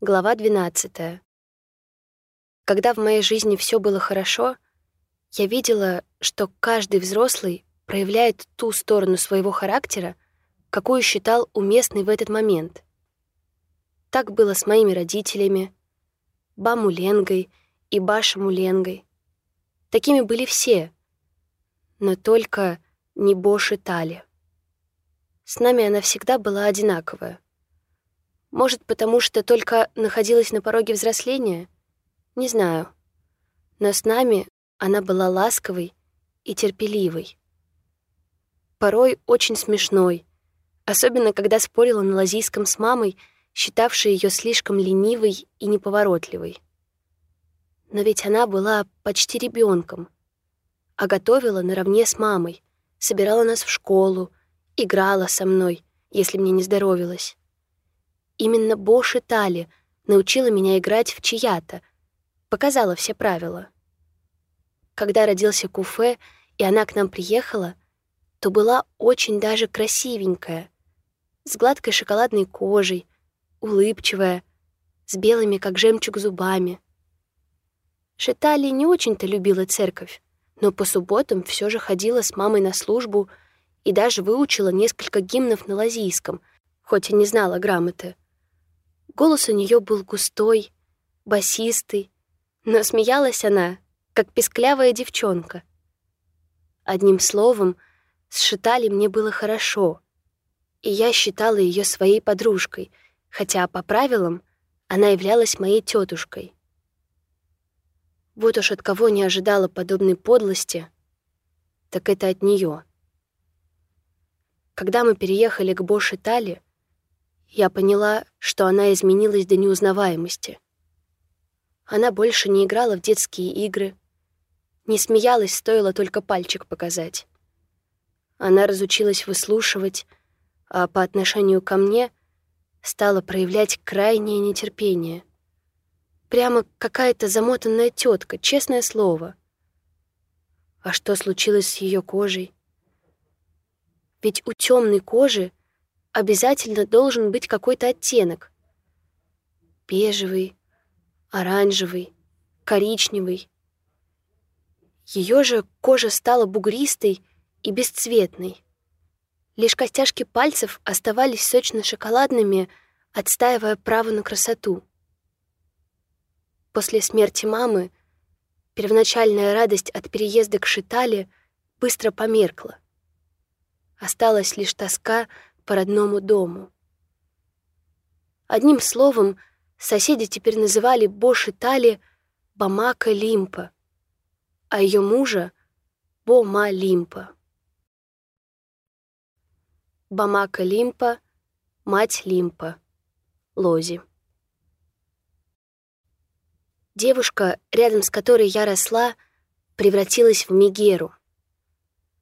Глава 12. Когда в моей жизни все было хорошо, я видела, что каждый взрослый проявляет ту сторону своего характера, какую считал уместной в этот момент. Так было с моими родителями, Баму Ленгой и Башем Ленгой. Такими были все, но только не Бош Тали. С нами она всегда была одинаковая — может, потому что только находилась на пороге взросления? Не знаю. Но с нами она была ласковой и терпеливой. Порой очень смешной, особенно когда спорила на лазийском с мамой, считавшей ее слишком ленивой и неповоротливой. Но ведь она была почти ребенком, а готовила наравне с мамой, собирала нас в школу, играла со мной, если мне не здоровилось. Именно Боши Тали научила меня играть в чья-то, показала все правила. Когда родился Куфе, и она к нам приехала, то была очень даже красивенькая, с гладкой шоколадной кожей, улыбчивая, с белыми, как жемчуг, зубами. Шитали не очень-то любила церковь, но по субботам все же ходила с мамой на службу и даже выучила несколько гимнов на лазийском, хоть и не знала грамоты. Голос у нее был густой, басистый, но смеялась она, как песклявая девчонка. Одним словом, с Шитали мне было хорошо, и я считала ее своей подружкой, хотя по правилам она являлась моей тетушкой. Вот уж от кого не ожидала подобной подлости, так это от нее. Когда мы переехали к Бош Итали, я поняла, что она изменилась до неузнаваемости. Она больше не играла в детские игры, не смеялась, стоило только пальчик показать. Она разучилась выслушивать, а по отношению ко мне стала проявлять крайнее нетерпение. Прямо какая-то замотанная тетка, честное слово. А что случилось с ее кожей? Ведь у темной кожи обязательно должен быть какой-то оттенок. Бежевый, оранжевый, коричневый. Ее же кожа стала бугристой и бесцветной. Лишь костяшки пальцев оставались сочно-шоколадными, отстаивая право на красоту. После смерти мамы первоначальная радость от переезда к Шитале быстро померкла. Осталась лишь тоска по родному дому. Одним словом, соседи теперь называли Боши Тали Бамака Лимпа, а ее мужа — Бома Лимпа. Бамака Лимпа, мать Лимпа, Лози. Девушка, рядом с которой я росла, превратилась в Мегеру.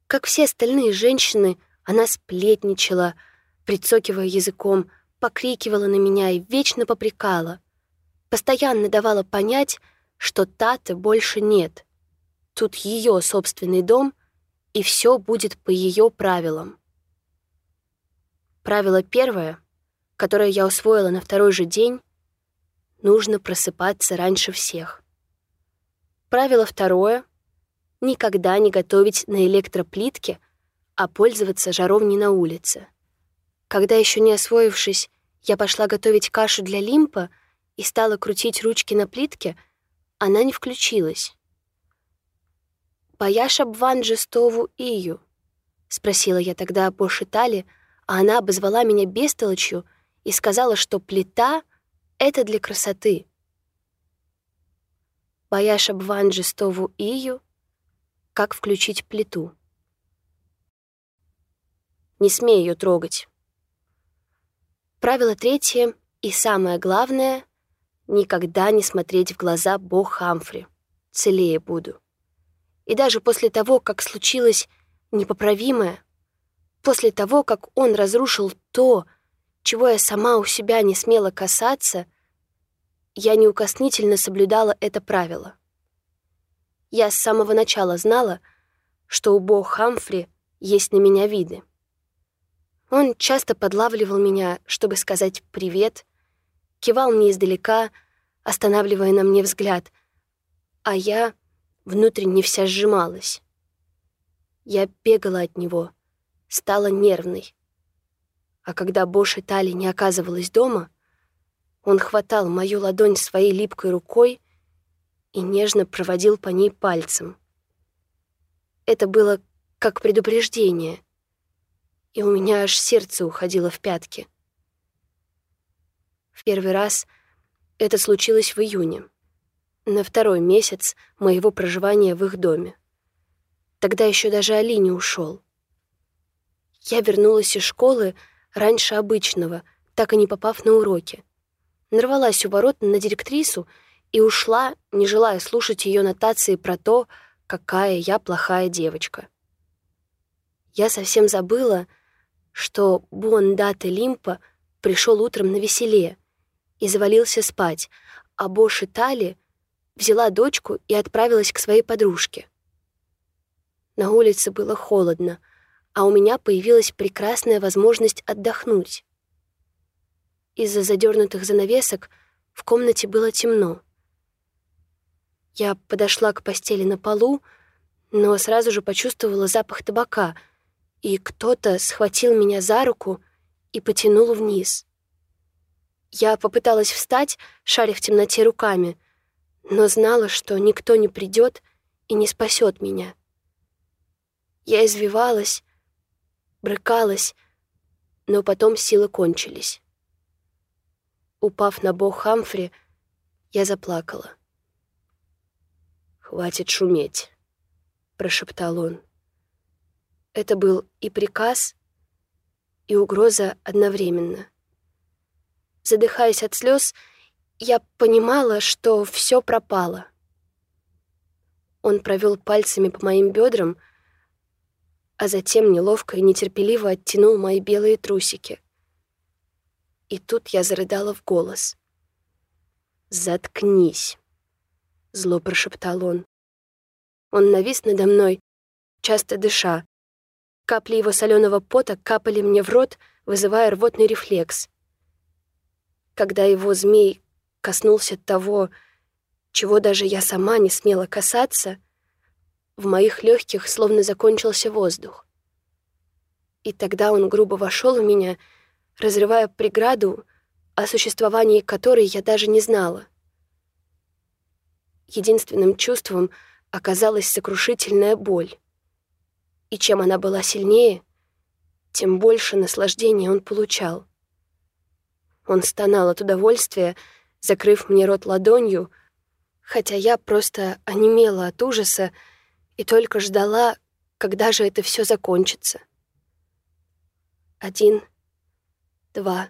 Как все остальные женщины, она сплетничала — прицокивая языком, покрикивала на меня и вечно попрекала. Постоянно давала понять, что Таты больше нет. Тут ее собственный дом, и все будет по ее правилам. Правило первое, которое я усвоила на второй же день, нужно просыпаться раньше всех. Правило второе — никогда не готовить на электроплитке, а пользоваться жаровней на улице. Когда еще не освоившись, я пошла готовить кашу для лимпа и стала крутить ручки на плитке, она не включилась. «Паяш обван жестову ию?» — спросила я тогда по Шитали, а она обозвала меня бестолочью и сказала, что плита — это для красоты. «Паяш обван жестову ию?» — как включить плиту. «Не смей ее трогать», Правило третье и самое главное — никогда не смотреть в глаза Бог Хамфри. Целее буду. И даже после того, как случилось непоправимое, после того, как он разрушил то, чего я сама у себя не смела касаться, я неукоснительно соблюдала это правило. Я с самого начала знала, что у Бог Хамфри есть на меня виды. Он часто подлавливал меня, чтобы сказать «привет», кивал мне издалека, останавливая на мне взгляд, а я внутренне вся сжималась. Я бегала от него, стала нервной. А когда Бош и Тали не оказывалась дома, он хватал мою ладонь своей липкой рукой и нежно проводил по ней пальцем. Это было как предупреждение, и у меня аж сердце уходило в пятки. В первый раз это случилось в июне, на второй месяц моего проживания в их доме. Тогда еще даже Али не ушел. Я вернулась из школы раньше обычного, так и не попав на уроки. Нарвалась у ворот на директрису и ушла, не желая слушать ее нотации про то, какая я плохая девочка. Я совсем забыла, что Буандате Лимпа пришел утром на веселе и завалился спать, а Боши Тали взяла дочку и отправилась к своей подружке. На улице было холодно, а у меня появилась прекрасная возможность отдохнуть. Из-за задернутых занавесок в комнате было темно. Я подошла к постели на полу, но сразу же почувствовала запах табака, и кто-то схватил меня за руку и потянул вниз. Я попыталась встать, шаря в темноте руками, но знала, что никто не придет и не спасет меня. Я извивалась, брыкалась, но потом силы кончились. Упав на бок Хамфри, я заплакала. «Хватит шуметь», — прошептал он. Это был и приказ, и угроза одновременно. Задыхаясь от слез, я понимала, что все пропало. Он провел пальцами по моим бедрам, а затем неловко и нетерпеливо оттянул мои белые трусики. И тут я зарыдала в голос. «Заткнись!» зло прошептал он. Он навис надо мной, часто дыша. Капли его соленого пота капали мне в рот, вызывая рвотный рефлекс. Когда его змей коснулся того, чего даже я сама не смела касаться, в моих легких словно закончился воздух. И тогда он грубо вошел в меня, разрывая преграду, о существовании которой я даже не знала. Единственным чувством оказалась сокрушительная боль. И чем она была сильнее, тем больше наслаждения он получал. Он стонал от удовольствия, закрыв мне рот ладонью, хотя я просто онемела от ужаса и только ждала, когда же это все закончится. Один, два,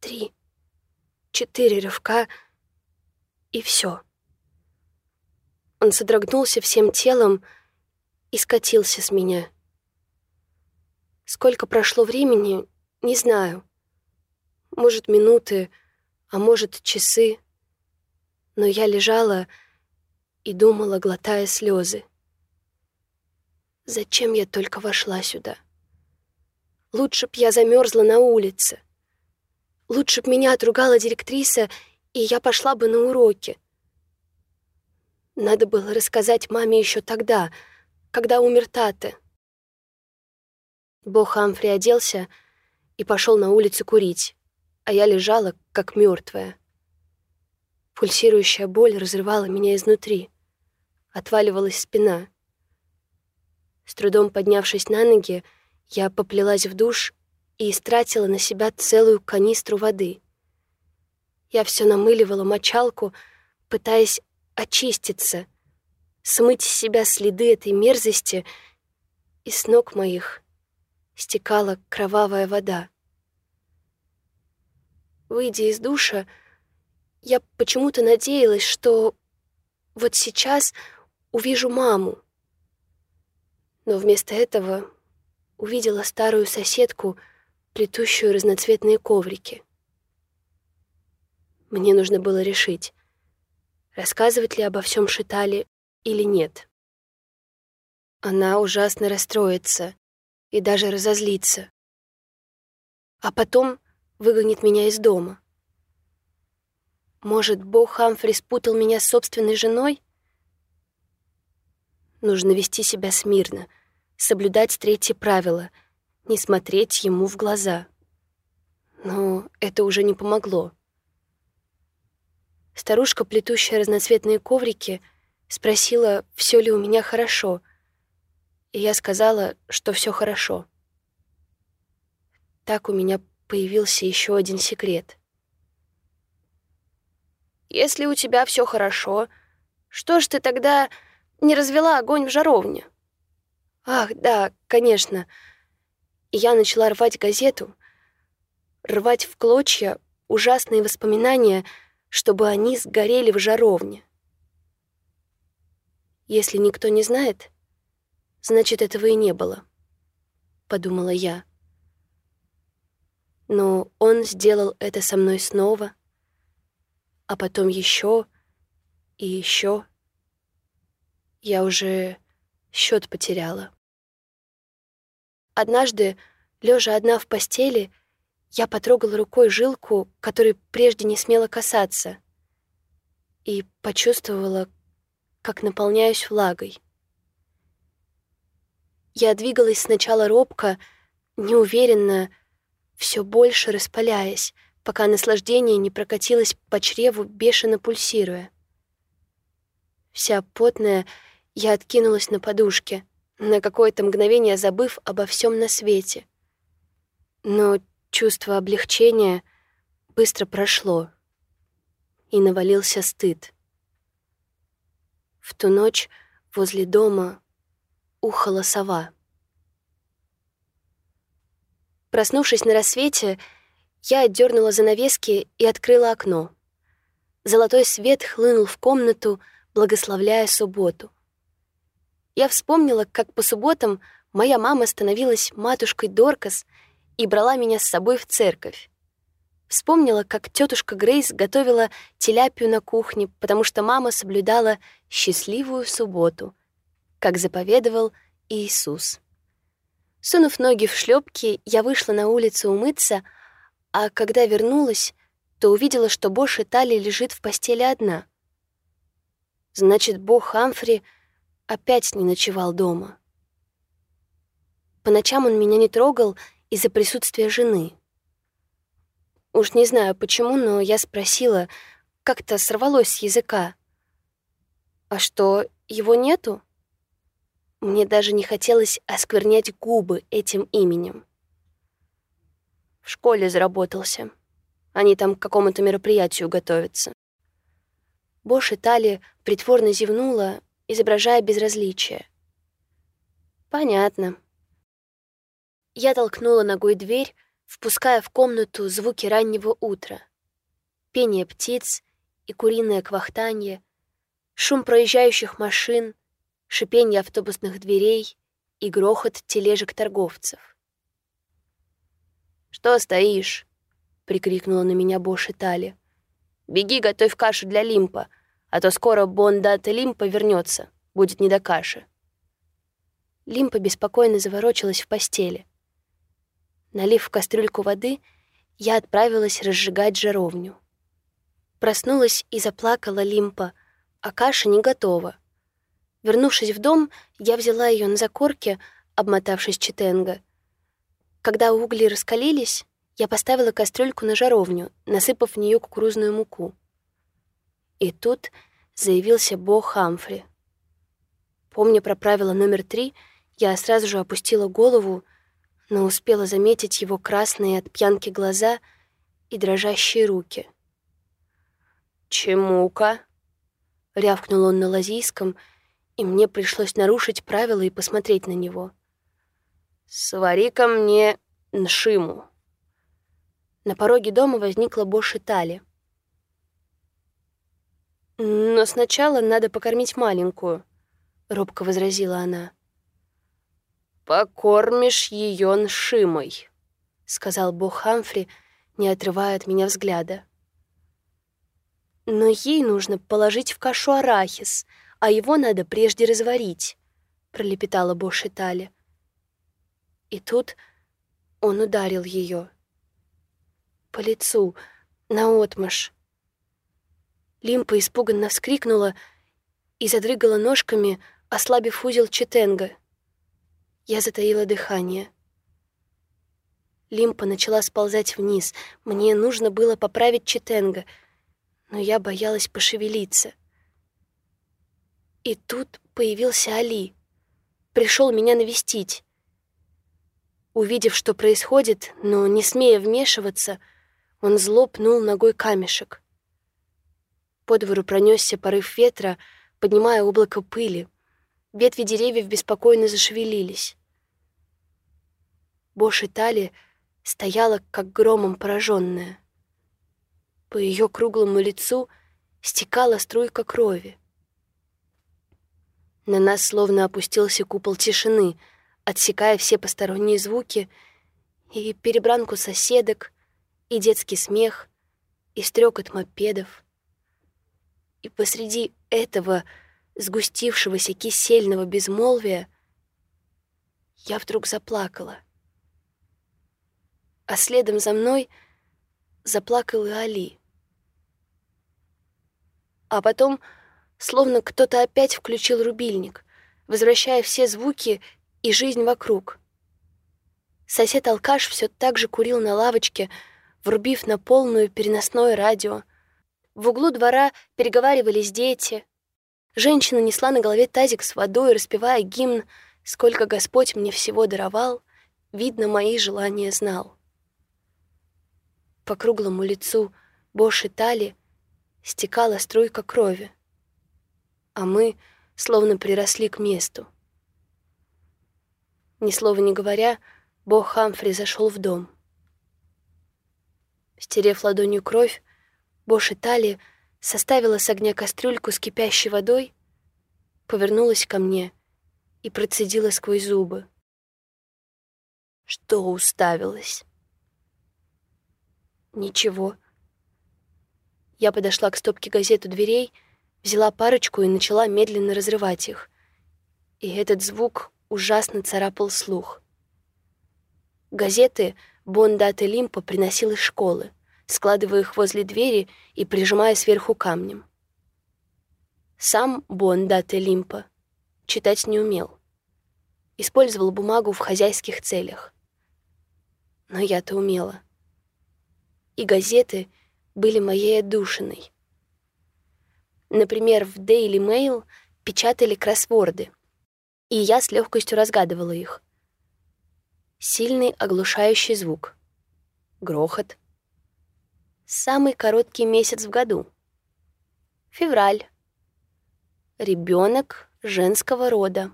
три, четыре рывка — и все. Он содрогнулся всем телом и скатился с меня. Сколько прошло времени, не знаю. Может, минуты, а может, часы. Но я лежала и думала, глотая слезы. Зачем я только вошла сюда? Лучше б я замерзла на улице. Лучше б меня отругала директриса и я пошла бы на уроки. Надо было рассказать маме еще тогда, когда умер Таты. Бог Хамфри оделся и пошел на улицу курить, а я лежала, как мертвая. Пульсирующая боль разрывала меня изнутри. Отваливалась спина. С трудом поднявшись на ноги, я поплелась в душ и истратила на себя целую канистру воды. Я все намыливала мочалку, пытаясь очиститься, смыть с себя следы этой мерзости, и с ног моих стекала кровавая вода. Выйдя из душа, я почему-то надеялась, что вот сейчас увижу маму. Но вместо этого увидела старую соседку, плетущую разноцветные коврики. Мне нужно было решить, рассказывать ли обо всем Шитали или нет. Она ужасно расстроится и даже разозлится. А потом выгонит меня из дома. Может, Бог Хамфри спутал меня с собственной женой? Нужно вести себя смирно, соблюдать третье правило — не смотреть ему в глаза. Но это уже не помогло. Старушка, плетущая разноцветные коврики, спросила, все ли у меня хорошо, и я сказала, что все хорошо. Так у меня появился еще один секрет. «Если у тебя все хорошо, что ж ты тогда не развела огонь в жаровне?» «Ах, да, конечно». И я начала рвать газету, рвать в клочья ужасные воспоминания — чтобы они сгорели в жаровне. Если никто не знает, значит, этого и не было, — подумала я. Но он сделал это со мной снова, а потом еще и еще. Я уже счет потеряла. Однажды, лежа одна в постели, — я потрогала рукой жилку, которой прежде не смела касаться, и почувствовала, как наполняюсь влагой. Я двигалась сначала робко, неуверенно, все больше распаляясь, пока наслаждение не прокатилось по чреву, бешено пульсируя. Вся потная, я откинулась на подушке, на какое-то мгновение забыв обо всем на свете. Но Чувство облегчения быстро прошло, и навалился стыд. В ту ночь возле дома ухала сова. Проснувшись на рассвете, я отдернула занавески и открыла окно. Золотой свет хлынул в комнату, благословляя субботу. Я вспомнила, как по субботам моя мама становилась матушкой Доркас — и брала меня с собой в церковь. Вспомнила, как тетушка Грейс готовила теляпию на кухне, потому что мама соблюдала счастливую субботу, как заповедовал Иисус. Сунув ноги в шлепки, я вышла на улицу умыться, а когда вернулась, то увидела, что Бош и Тали лежит в постели одна. Значит, Бог Хамфри опять не ночевал дома. По ночам он меня не трогал из-за присутствия жены. Уж не знаю почему, но я спросила, как-то сорвалось с языка. «А что, его нету?» Мне даже не хотелось осквернять губы этим именем. В школе заработался. Они там к какому-то мероприятию готовятся. Бош и Тали притворно зевнула, изображая безразличие. «Понятно», я толкнула ногой дверь, впуская в комнату звуки раннего утра. Пение птиц и куриное квахтанье, шум проезжающих машин, шипение автобусных дверей и грохот тележек торговцев. «Что стоишь?» — прикрикнула на меня Бош Тали. «Беги, готовь кашу для Лимпа, а то скоро Бондата Лимпа вернется, будет не до каши». Лимпа беспокойно заворочилась в постели — Налив в кастрюльку воды, я отправилась разжигать жаровню. Проснулась и заплакала Лимпа, а каша не готова. Вернувшись в дом, я взяла ее на закорке, обмотавшись четенго. Когда угли раскалились, я поставила кастрюльку на жаровню, насыпав в нее кукурузную муку. И тут заявился Бог Хамфри. Помня про правило номер три, я сразу же опустила голову но успела заметить его красные от пьянки глаза и дрожащие руки. «Чему-ка?» — рявкнул он на лазийском, и мне пришлось нарушить правила и посмотреть на него. «Свари-ка мне ншиму». На пороге дома возникла Бош Тали. «Но сначала надо покормить маленькую», — робко возразила она. «Покормишь ее ншимой», — сказал бог Хамфри, не отрывая от меня взгляда. «Но ей нужно положить в кашу арахис, а его надо прежде разварить», — пролепетала Бош Итали. И тут он ударил ее по лицу, наотмашь. Лимпа испуганно вскрикнула и задрыгала ножками, ослабив узел четенга. Я затаила дыхание. Лимпа начала сползать вниз. Мне нужно было поправить четенга, но я боялась пошевелиться. И тут появился Али. Пришел меня навестить. Увидев, что происходит, но не смея вмешиваться, он зло пнул ногой камешек. По двору пронесся порыв ветра, поднимая облако пыли. Ветви деревьев беспокойно зашевелились. Бош Тали стояла, как громом пораженная. По ее круглому лицу стекала струйка крови. На нас словно опустился купол тишины, отсекая все посторонние звуки и перебранку соседок, и детский смех, и стрекот мопедов. И посреди этого сгустившегося кисельного безмолвия я вдруг заплакала. А следом за мной заплакал и Али. А потом, словно кто-то опять включил рубильник, возвращая все звуки и жизнь вокруг. Сосед-алкаш все так же курил на лавочке, врубив на полную переносное радио — в углу двора переговаривались дети. Женщина несла на голове тазик с водой, распевая гимн «Сколько Господь мне всего даровал», видно, мои желания знал. По круглому лицу Боши Тали стекала струйка крови, а мы словно приросли к месту. Ни слова не говоря, Бог Хамфри зашел в дом. Стерев ладонью кровь, Бош Тали составила с огня кастрюльку с кипящей водой, повернулась ко мне и процедила сквозь зубы. Что уставилась? Ничего. Я подошла к стопке газет у дверей, взяла парочку и начала медленно разрывать их. И этот звук ужасно царапал слух. Газеты Бондат и Лимпа приносил из школы складывая их возле двери и прижимая сверху камнем. Сам Буандате Лимпа читать не умел. Использовал бумагу в хозяйских целях. Но я-то умела. И газеты были моей отдушиной. Например, в Daily Mail печатали кроссворды, и я с легкостью разгадывала их. Сильный оглушающий звук. Грохот — Самый короткий месяц в году. Февраль. Ребенок женского рода.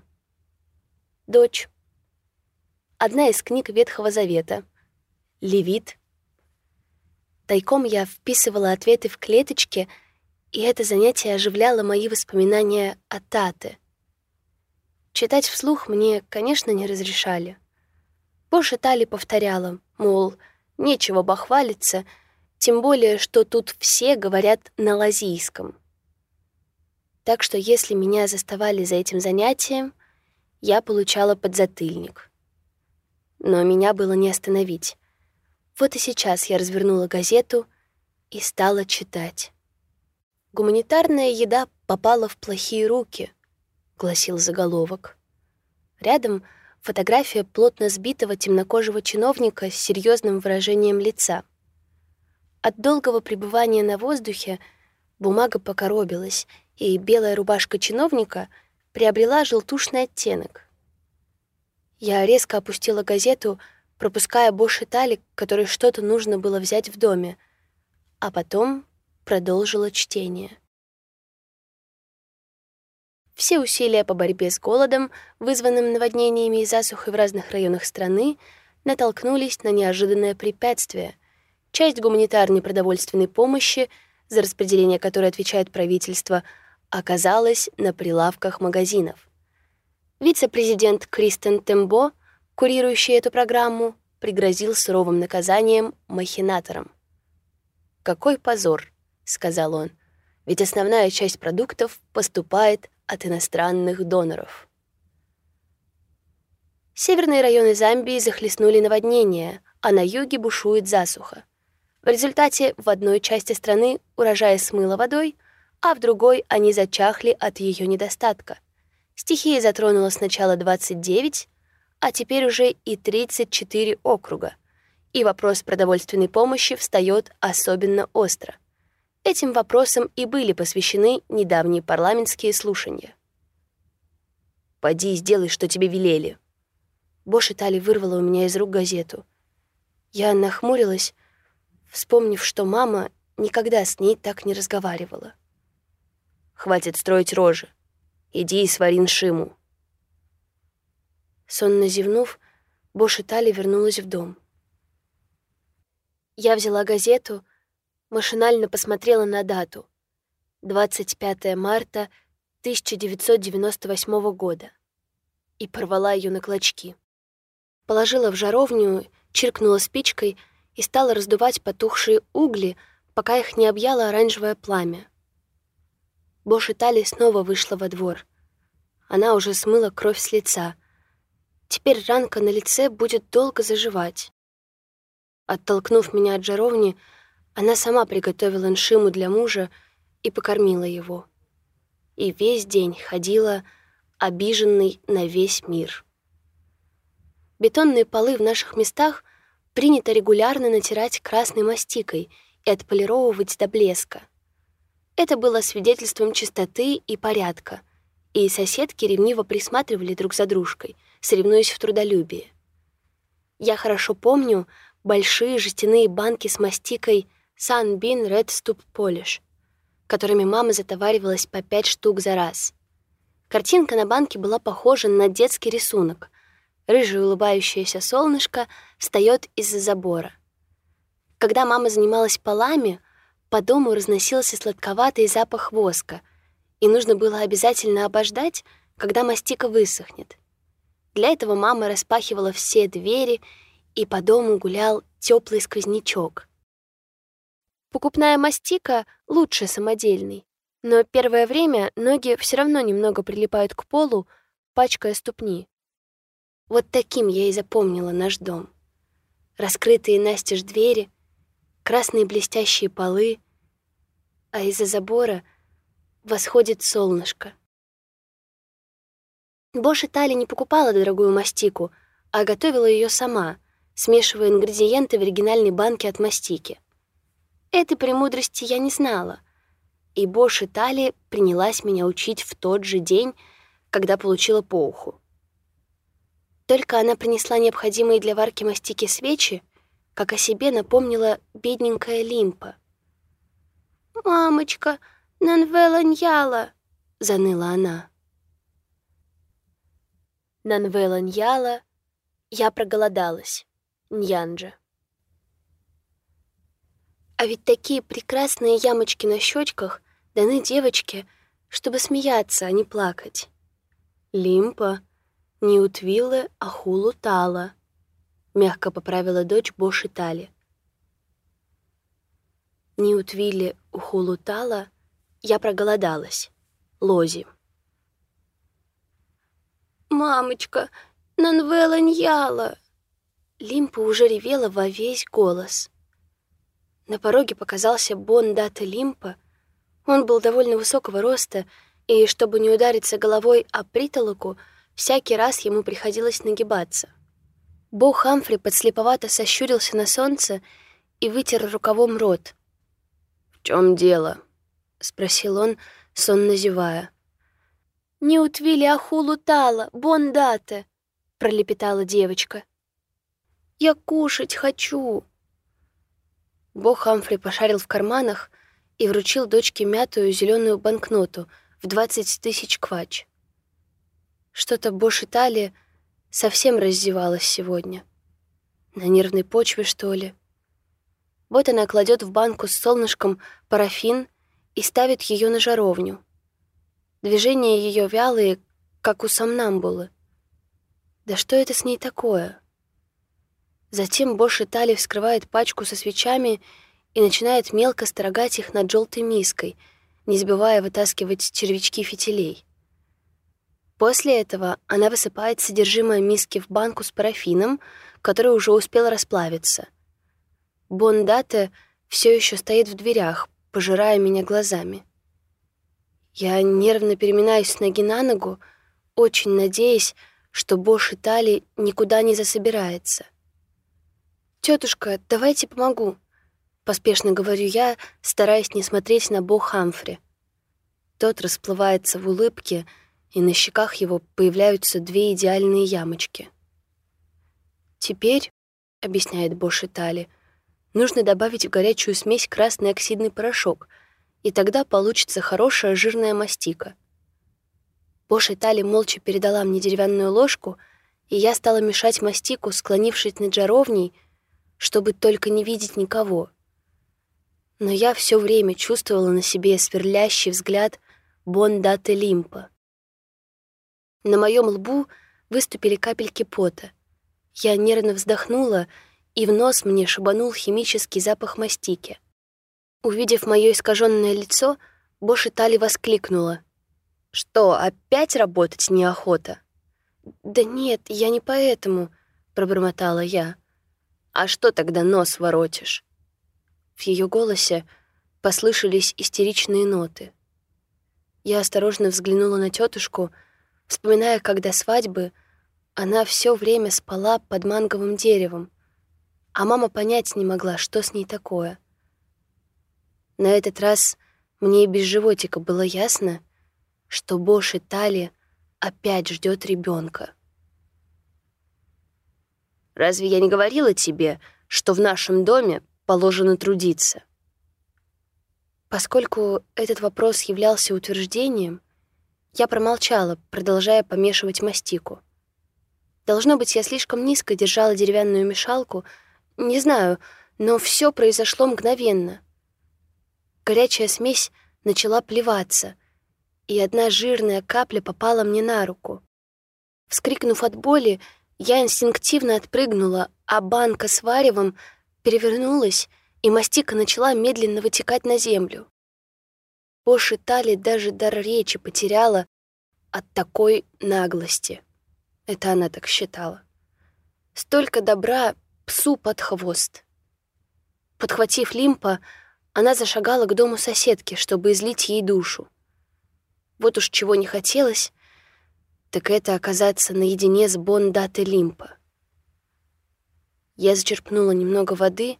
Дочь. Одна из книг Ветхого Завета. Левит. Тайком я вписывала ответы в клеточки, и это занятие оживляло мои воспоминания о Тате. Читать вслух мне, конечно, не разрешали. Больше Тали повторяла, мол, нечего бахвалиться — тем более, что тут все говорят на лазийском. Так что если меня заставали за этим занятием, я получала подзатыльник. Но меня было не остановить. Вот и сейчас я развернула газету и стала читать. «Гуманитарная еда попала в плохие руки», — гласил заголовок. Рядом фотография плотно сбитого темнокожего чиновника с серьезным выражением лица — от долгого пребывания на воздухе бумага покоробилась, и белая рубашка чиновника приобрела желтушный оттенок. Я резко опустила газету, пропуская Бош Талик, который что-то нужно было взять в доме, а потом продолжила чтение. Все усилия по борьбе с голодом, вызванным наводнениями и засухой в разных районах страны, натолкнулись на неожиданное препятствие, Часть гуманитарной продовольственной помощи, за распределение которой отвечает правительство, оказалась на прилавках магазинов. Вице-президент Кристен Тембо, курирующий эту программу, пригрозил суровым наказанием махинаторам. «Какой позор», — сказал он, — «ведь основная часть продуктов поступает от иностранных доноров». Северные районы Замбии захлестнули наводнения, а на юге бушует засуха. В результате в одной части страны урожай смыло водой, а в другой они зачахли от ее недостатка. Стихия затронула сначала 29, а теперь уже и 34 округа. И вопрос продовольственной помощи встает особенно остро. Этим вопросам и были посвящены недавние парламентские слушания. «Поди и сделай, что тебе велели». Бош Итали вырвала у меня из рук газету. Я нахмурилась, вспомнив, что мама никогда с ней так не разговаривала. «Хватит строить рожи. Иди и свари ншиму». Сонно зевнув, Бош Итали вернулась в дом. Я взяла газету, машинально посмотрела на дату. 25 марта 1998 года. И порвала ее на клочки. Положила в жаровню, чиркнула спичкой и стала раздувать потухшие угли, пока их не объяло оранжевое пламя. Бош Итали снова вышла во двор. Она уже смыла кровь с лица. Теперь ранка на лице будет долго заживать. Оттолкнув меня от жаровни, она сама приготовила ншиму для мужа и покормила его. И весь день ходила, обиженный на весь мир. Бетонные полы в наших местах принято регулярно натирать красной мастикой и отполировывать до блеска. Это было свидетельством чистоты и порядка, и соседки ревниво присматривали друг за дружкой, соревнуясь в трудолюбии. Я хорошо помню, большие жестяные банки с мастикой Sunbeam Red Stup Polish, которыми мама затоваривалась по пять штук за раз. Картинка на банке была похожа на детский рисунок. Рыжее улыбающееся солнышко встает из-за забора. Когда мама занималась полами, по дому разносился сладковатый запах воска, и нужно было обязательно обождать, когда мастика высохнет. Для этого мама распахивала все двери и по дому гулял теплый сквознячок. Покупная мастика лучше самодельной, но первое время ноги все равно немного прилипают к полу, пачкая ступни. Вот таким я и запомнила наш дом. Раскрытые настежь двери, красные блестящие полы, а из-за забора восходит солнышко. Бош Итали не покупала дорогую мастику, а готовила ее сама — смешивая ингредиенты в оригинальной банке от мастики. Этой премудрости я не знала, и Бош Итали принялась меня учить в тот же день, когда получила по уху. Только она принесла необходимые для варки мастики свечи, как о себе напомнила бедненькая Лимпа. «Мамочка, Нанвела Ньяла!» — заныла она. Нанвела Ньяла, я проголодалась. Ньянджа. А ведь такие прекрасные ямочки на щечках даны девочке, чтобы смеяться, а не плакать. Лимпа, не утвилы, а хулу тала, мягко поправила дочь Боши Тали. Не утвили у хулу тала, я проголодалась. Лози. «Мамочка, Нанвела Ньяла!» Лимпа уже ревела во весь голос. На пороге показался Бон Дата Лимпа. Он был довольно высокого роста, и, чтобы не удариться головой о притолоку, всякий раз ему приходилось нагибаться. Бо Хамфри подслеповато сощурился на солнце и вытер рукавом рот. «В чем дело?» — спросил он, сонно зевая. «Не утвили ахулу тала, бон дате!» — пролепетала девочка. Я кушать хочу!» Бог Хамфри пошарил в карманах и вручил дочке мятую зеленую банкноту в 20 тысяч квач. Что-то Бош Италия совсем раздевалась сегодня. На нервной почве, что ли? Вот она кладет в банку с солнышком парафин и ставит ее на жаровню. Движения ее вялые, как у сомнамбулы. Да что это с ней такое? Затем Бош Итали вскрывает пачку со свечами и начинает мелко строгать их над желтой миской, не забывая вытаскивать червячки фитилей. После этого она высыпает содержимое миски в банку с парафином, который уже успел расплавиться. Бондате все еще стоит в дверях, пожирая меня глазами. Я нервно переминаюсь с ноги на ногу, очень надеясь, что Бош Итали никуда не засобирается. «Тетушка, давайте помогу», — поспешно говорю я, стараясь не смотреть на Бо Хамфри. Тот расплывается в улыбке, и на щеках его появляются две идеальные ямочки. «Теперь», — объясняет Бош Итали, — «нужно добавить в горячую смесь красный оксидный порошок, и тогда получится хорошая жирная мастика. Боша Тали молча передала мне деревянную ложку, и я стала мешать мастику, склонившись над жаровней, чтобы только не видеть никого. Но я все время чувствовала на себе сверлящий взгляд Бондаты Лимпа. На моем лбу выступили капельки пота. Я нервно вздохнула, и в нос мне шибанул химический запах мастики. Увидев мое искаженное лицо, Боша Тали воскликнула — что, опять работать неохота? Да нет, я не поэтому, пробормотала я. А что тогда нос воротишь? В ее голосе послышались истеричные ноты. Я осторожно взглянула на тетушку, вспоминая, как до свадьбы она все время спала под манговым деревом, а мама понять не могла, что с ней такое. На этот раз мне и без животика было ясно, что Бош Итали опять ждет ребенка. «Разве я не говорила тебе, что в нашем доме положено трудиться?» Поскольку этот вопрос являлся утверждением, я промолчала, продолжая помешивать мастику. Должно быть, я слишком низко держала деревянную мешалку, не знаю, но все произошло мгновенно. Горячая смесь начала плеваться, и одна жирная капля попала мне на руку. Вскрикнув от боли, я инстинктивно отпрыгнула, а банка с варевом перевернулась, и мастика начала медленно вытекать на землю. Пош Тали даже дар речи потеряла от такой наглости. Это она так считала. Столько добра псу под хвост. Подхватив Лимпа, она зашагала к дому соседки, чтобы излить ей душу. Вот уж чего не хотелось, так это оказаться наедине с Бондаты Лимпа. Я зачерпнула немного воды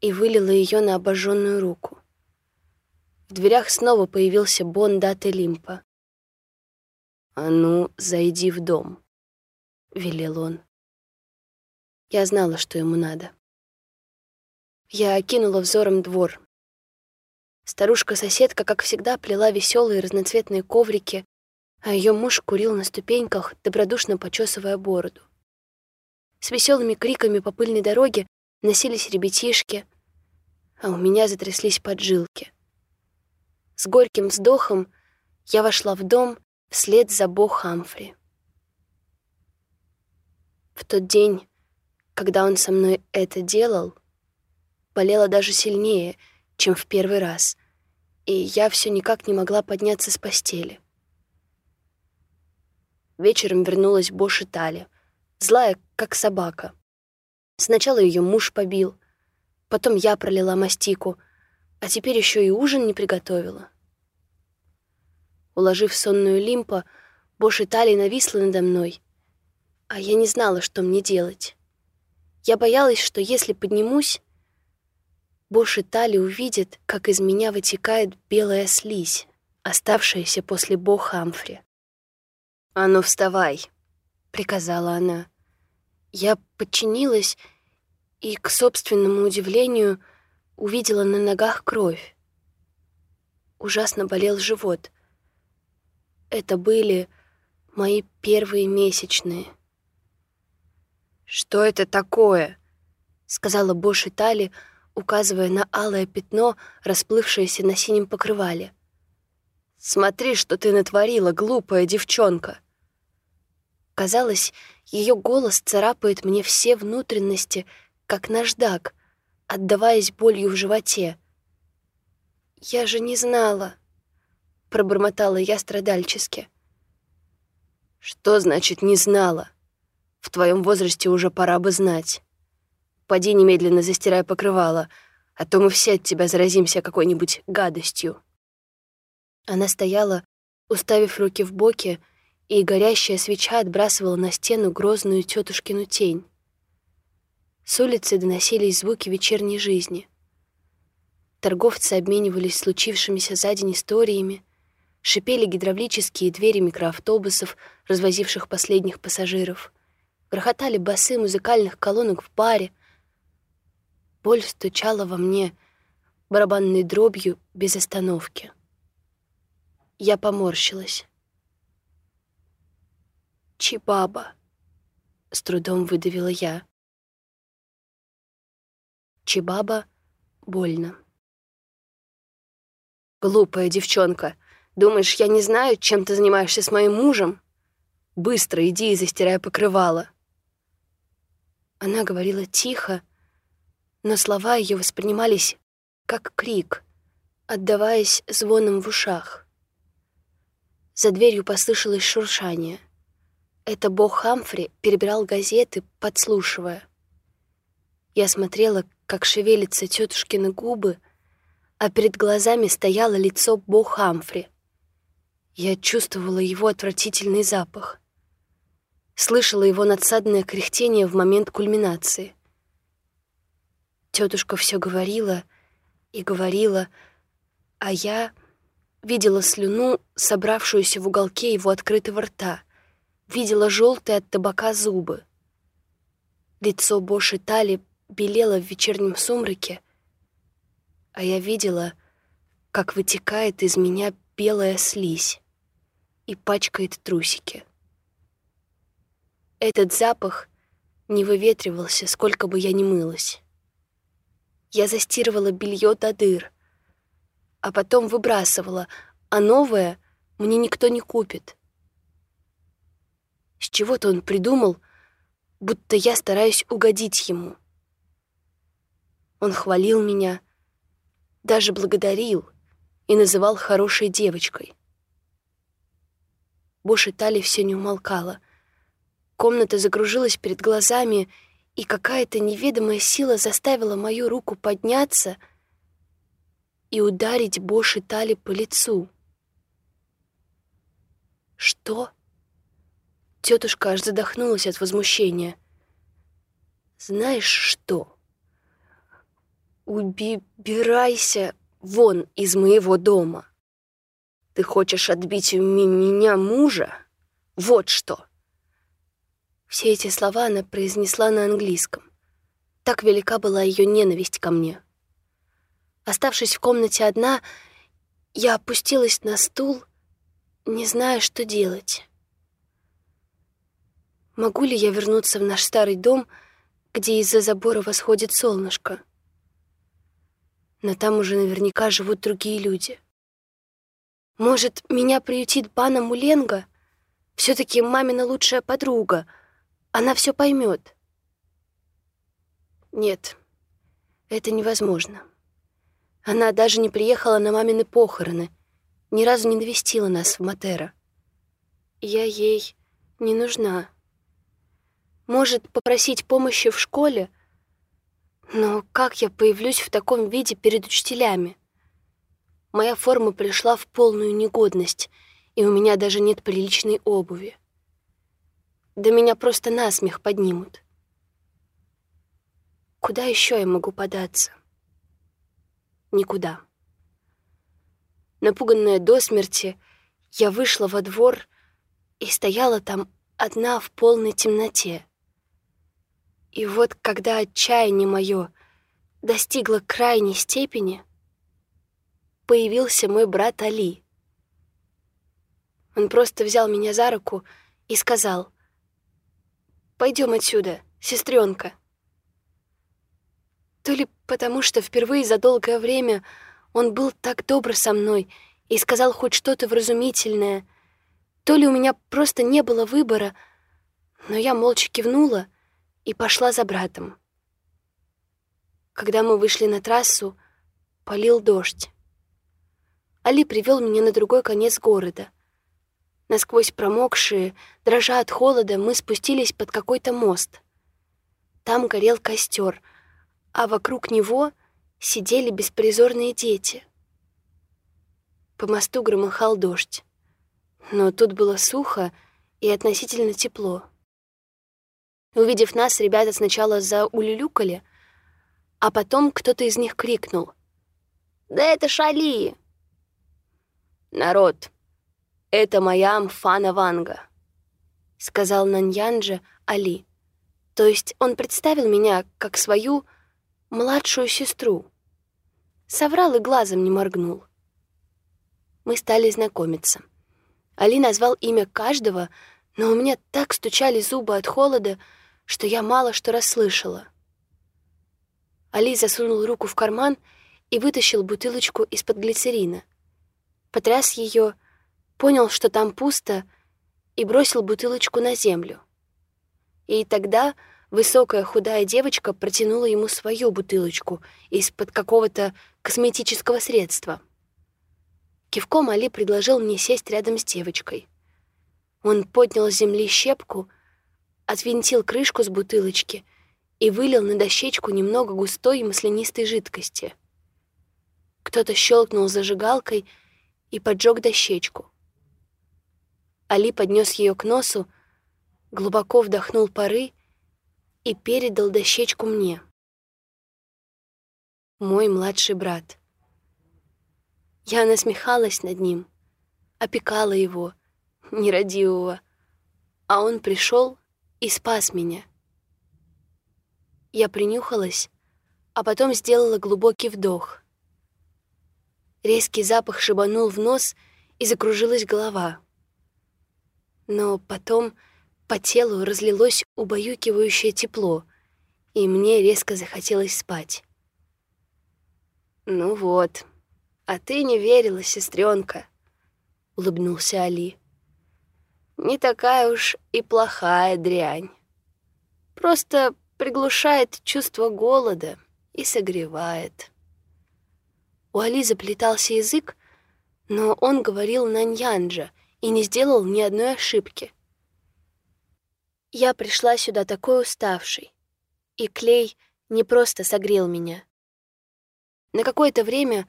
и вылила ее на обожженную руку. В дверях снова появился Бондаты Лимпа. «А ну, зайди в дом», — велел он. Я знала, что ему надо. Я окинула взором двор. Старушка-соседка, как всегда, плела веселые разноцветные коврики, а ее муж курил на ступеньках, добродушно почесывая бороду. С веселыми криками по пыльной дороге носились ребятишки, а у меня затряслись поджилки. С горьким вздохом я вошла в дом вслед за Бо Хамфри. В тот день, когда он со мной это делал, болела даже сильнее — чем в первый раз, и я все никак не могла подняться с постели. Вечером вернулась Бош Тали, злая, как собака. Сначала ее муж побил, потом я пролила мастику, а теперь еще и ужин не приготовила. Уложив сонную лимпа, Бош Тали нависла надо мной, а я не знала, что мне делать. Я боялась, что если поднимусь, Бош и Тали увидят, как из меня вытекает белая слизь, оставшаяся после Бо Хамфри. «А ну, вставай!» — приказала она. Я подчинилась и, к собственному удивлению, увидела на ногах кровь. Ужасно болел живот. Это были мои первые месячные. «Что это такое?» — сказала Бош Тали, — указывая на алое пятно, расплывшееся на синем покрывале. «Смотри, что ты натворила, глупая девчонка!» Казалось, ее голос царапает мне все внутренности, как наждак, отдаваясь болью в животе. «Я же не знала», — пробормотала я страдальчески. «Что значит «не знала»? В твоем возрасте уже пора бы знать». Поди немедленно застирай покрывало, а то мы все от тебя заразимся какой-нибудь гадостью». Она стояла, уставив руки в боки, и горящая свеча отбрасывала на стену грозную тетушкину тень. С улицы доносились звуки вечерней жизни. Торговцы обменивались случившимися за день историями, шипели гидравлические двери микроавтобусов, развозивших последних пассажиров, грохотали басы музыкальных колонок в баре. Боль стучала во мне барабанной дробью без остановки. Я поморщилась. «Чибаба», — с трудом выдавила я. Чибаба больно. «Глупая девчонка. Думаешь, я не знаю, чем ты занимаешься с моим мужем? Быстро иди и застирай покрывало». Она говорила тихо, но слова ее воспринимались как крик, отдаваясь звоном в ушах. За дверью послышалось шуршание. Это бог Хамфри перебирал газеты, подслушивая. Я смотрела, как шевелятся тетушкины губы, а перед глазами стояло лицо бог Хамфри. Я чувствовала его отвратительный запах. Слышала его надсадное кряхтение в момент кульминации. Тетушка все говорила и говорила, а я видела слюну, собравшуюся в уголке его открытого рта, видела желтые от табака зубы. Лицо Боши Тали белело в вечернем сумраке, а я видела, как вытекает из меня белая слизь и пачкает трусики. Этот запах не выветривался, сколько бы я ни мылась. Я застирывала белье до дыр — а потом выбрасывала, а новое мне никто не купит. С чего-то он придумал, будто я стараюсь угодить ему. Он хвалил меня, даже благодарил и называл хорошей девочкой. Бош Тали все не умолкала. Комната загружилась перед глазами, и какая-то неведомая сила заставила мою руку подняться — и ударить Боши Тали по лицу. «Что?» Тетушка аж задохнулась от возмущения. «Знаешь что? Убирайся вон из моего дома. Ты хочешь отбить у меня мужа? Вот что!» Все эти слова она произнесла на английском. Так велика была ее ненависть ко мне. Оставшись в комнате одна, я опустилась на стул, не зная, что делать. Могу ли я вернуться в наш старый дом, где из-за забора восходит солнышко? Но там уже наверняка живут другие люди. Может, меня приютит пана Муленга? все таки мамина лучшая подруга. Она все поймет. Нет, это невозможно. Она даже не приехала на мамины похороны, ни разу не навестила нас в Матера. Я ей не нужна. Может, попросить помощи в школе? Но как я появлюсь в таком виде перед учителями? Моя форма пришла в полную негодность, и у меня даже нет приличной обуви. Да меня просто насмех поднимут. Куда еще я могу податься? никуда. Напуганная до смерти, я вышла во двор и стояла там одна в полной темноте. И вот когда отчаяние мое достигло крайней степени, появился мой брат Али. Он просто взял меня за руку и сказал, «Пойдем отсюда, сестренка. То ли потому, что впервые за долгое время он был так добр со мной и сказал хоть что-то вразумительное, то ли у меня просто не было выбора, но я молча кивнула и пошла за братом. Когда мы вышли на трассу, полил дождь. Али привел меня на другой конец города. Насквозь промокшие, дрожа от холода, мы спустились под какой-то мост. Там горел костер — а вокруг него сидели беспризорные дети. По мосту громыхал дождь. Но тут было сухо и относительно тепло. Увидев нас, ребята сначала заулюлюкали, а потом кто-то из них крикнул. «Да это Шали!» «Народ, это моя Мфана Ванга», — сказал Наньянджа Али. То есть он представил меня как свою младшую сестру. Соврал и глазом не моргнул. Мы стали знакомиться. Али назвал имя каждого, но у меня так стучали зубы от холода, что я мало что расслышала. Али засунул руку в карман и вытащил бутылочку из-под глицерина. Потряс ее, понял, что там пусто, и бросил бутылочку на землю. И тогда высокая худая девочка протянула ему свою бутылочку из-под какого-то косметического средства. Кивком Али предложил мне сесть рядом с девочкой. Он поднял с земли щепку, отвинтил крышку с бутылочки и вылил на дощечку немного густой маслянистой жидкости. Кто-то щелкнул зажигалкой и поджег дощечку. Али поднес ее к носу, глубоко вдохнул пары и передал дощечку мне. Мой младший брат. Я насмехалась над ним, опекала его, нерадивого, а он пришел и спас меня. Я принюхалась, а потом сделала глубокий вдох. Резкий запах шибанул в нос, и закружилась голова. Но потом по телу разлилось убаюкивающее тепло, и мне резко захотелось спать. «Ну вот, а ты не верила, сестренка, улыбнулся Али не такая уж и плохая дрянь. Просто приглушает чувство голода и согревает. У Али заплетался язык, но он говорил на ньянджа и не сделал ни одной ошибки. Я пришла сюда такой уставшей, и клей не просто согрел меня. На какое-то время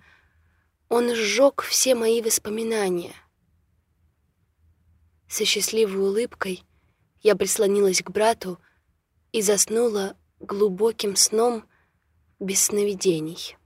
он сжег все мои воспоминания — со счастливой улыбкой я прислонилась к брату и заснула глубоким сном без сновидений.